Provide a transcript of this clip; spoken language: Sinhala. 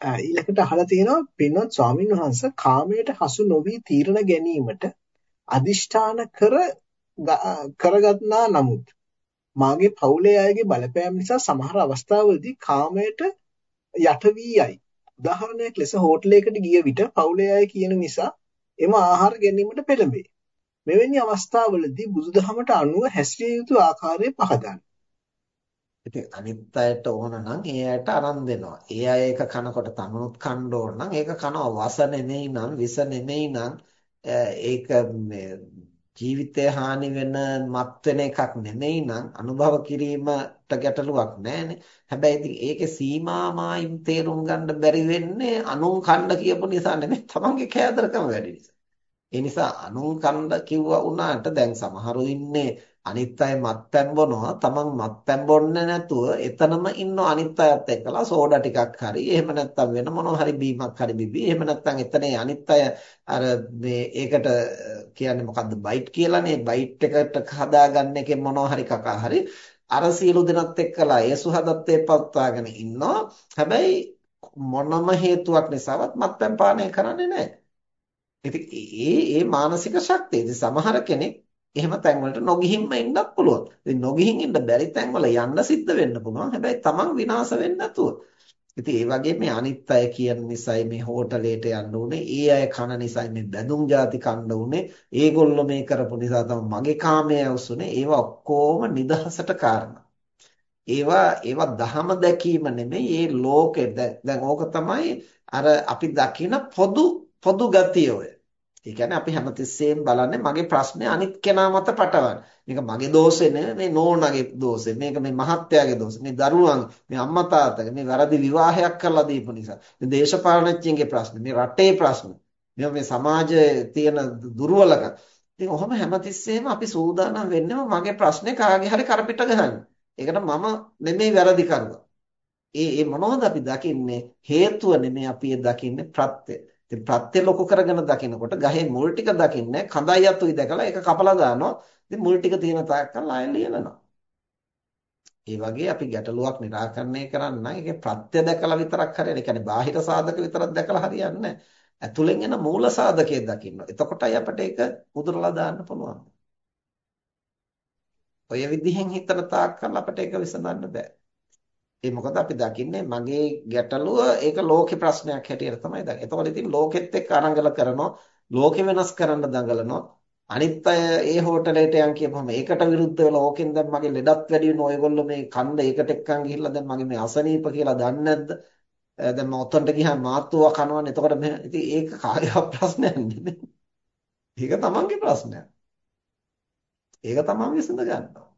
ඊළඟට අහලා තියෙනවා පින්වත් ස්වාමින් වහන්සේ කාමයට හසු නොවි තීරණ ගැනීමට අදිෂ්ඨාන කර කරගත්නා නමුත් මාගේ පවුලේ අයගේ බලපෑම නිසා සමහර අවස්ථාවලදී කාමයට යට වී යයි. උදාහරණයක් ලෙස හෝටලයකට ගිය විට පවුලේ අය කියන නිසා එම ආහාර ගැනීමට පෙළඹේ. මෙවැනි අවස්ථාවලදී බුදුදහමට අනුව හැසිරිය යුතු ආකාරය පහදන්න. ඉතින් අනිත් අයට ඕන නම් ඒ අයට අරන් දෙනවා. ඒ අය ඒක කනකොට තමනුත් කන්න ඕන නම් ඒක කනවා වස නෙමෙයි නම් විස නෙමෙයි නම් ඒක මේ ජීවිතය හානි වෙන මත් වෙන එකක් නෙමෙයි නම් අනුභව කිරීමට ගැටලුවක් නැහැනේ. හැබැයි ඉතින් ඒකේ සීමාමායින් තේරුම් ගන්න බැරි වෙන්නේ අනුන් කන්න කියපු නිසා නෙමෙයි තමන්ගේ කෑදරකම වැඩි නිසා. ඒ නිසා අනුන් කන්න කිව්වා වුණාට දැන් සමහරු ඉන්නේ අනිත් අය මත්පැන් බොනවා තමන් මත්පැන් බොන්නේ නැතුව එතනම ඉන්න අනිත් අයත් එක්කලා සෝඩා ටිකක් හරි එහෙම නැත්නම් වෙන මොනවා හරි බීමක් හරි බිබී එහෙම නැත්නම් එතන අනිත් අය අර මේ ඒකට කියන්නේ මොකද්ද බයිට් කියලානේ බයිට් එකට හදාගන්න එකෙන් මොනවා හරි කකා හරි අර සියලු දෙනත් එක්කලා ඒ සුහදත්වයේ පවත්වාගෙන ඉන්නවා. හැබැයි මොනම හේතුවක් නිසාවත් මත්පැන් පානය කරන්නේ නැහැ. ඉතින් ඒ ඒ මානසික ශක්තිය. ඉතින් සමහර කෙනෙක් එහෙම තැන්වලට නොගිහින්ම ඉන්නත් පුළුවන්. ඉතින් නොගිහින් ඉන්න බැරි තැන්වල යන්න සිද්ධ වෙන්න පුළුවන්. හැබැයි තමන් විනාශ වෙන්නේ නැතුව. ඉතින් ඒ වගේ මේ අනිත් අය කියන නිසායි මේ හෝටලේට යන්න උනේ. ඒ අය කන නිසායි මේ බැඳුම් ಜಾති කන්න උනේ. ඒගොල්ලෝ මේ කරපු නිසා තමයි මගේ කාමය අවසුනේ. ඒවා ඔක්කොම නිදහසට කාරණා. ඒවා ඒවා දහම දැකීම නෙමෙයි. ඒ ලෝකෙ දැන් ඕක තමයි අර අපි දකින පොදු පොදු ගතිය ඔය. ඒ කියන්නේ අපි හැමතිස්සෙම බලන්නේ මගේ ප්‍රශ්නේ අනිත් කෙනා මත පටවන්න. මේක මගේ දෝෂේ නෙවෙයි මේ නෝනාගේ දෝෂේ. මේක මේ මහත්යාගේ දෝෂේ. මේ දරුවන් මේ අම්මා තාත්තගේ මේ වැරදි විවාහයක් කරලා දීපු නිසා. මේ දේශපාලනඥයන්ගේ ප්‍රශ්න, මේ රටේ ප්‍රශ්න, මේ මේ සමාජයේ තියෙන දුර්වලකම්. ඉතින් ඔහොම හැමතිස්සෙම අපි සූදානම් වෙන්නම මගේ ප්‍රශ්නේ කාගේ හරි කරපිට ගහන්න. ඒකට මම නෙමෙයි වැරදි කරුවා. ඒ ඒ මොනවද අපි දකින්නේ? හේතුව නෙමෙයි අපි දකින්නේ ප්‍රත්‍ය. ඉතින් ප්‍රත්‍ය ලොකු කරගෙන දකිනකොට ගහේ මුල් ටික දකින්නේ කඳයි අතුයි දැකලා ඒක කපලා දානවා. ඉතින් මුල් ටික තියෙන තාක්කල් ආයෙ ලියනවා. ඒ වගේ අපි ගැටලුවක් निराකරණය කරන්න ඒකේ ප්‍රත්‍ය දැකලා විතරක් හරියන්නේ. ඒ කියන්නේ බාහිර සාධක විතරක් දැකලා හරියන්නේ නැහැ. ඇතුලෙන් එන මූල සාධකයේ දකින්න. එතකොටයි අපිට ඒක උදුරලා දාන්න පුළුවන්. ඔය විදිහෙන් හිතන තාක්කල් අපිට ඒක විසඳන්න බෑ. ඒ මොකද අපි දකින්නේ මගේ ගැටලුව ඒක ලෝකේ ප්‍රශ්නයක් හැටියට තමයි දකින්නේ. එතකොට ඉතින් ලෝකෙත් එක්ක අරංගල කරනවා, ලෝකෙ වෙනස් කරන්න දඟලනවා. අනිත් අය ඒ හෝටලේට යන් කියපුවම ඒකට විරුද්ධ වෙලා ඕකෙන් දැන් මගේ ලෙඩත් වැඩි වෙනවා. ඔයගොල්ලෝ මේ කන්ද ඒකට එක්කන් ගිහිල්ලා දැන් මගේ මේ අසනීප කියලා දන්නේ නැද්ද? දැන් මම ඔතනට ගියාම මාත්තුව කනවනේ. එතකොට මේ ඉතින් ඒක කාගේ ප්‍රශ්නයක් නෙමෙයි. ඒක තමන්ගේ ප්‍රශ්නයක්. ඒක තමන් විසඳ ගන්නවා.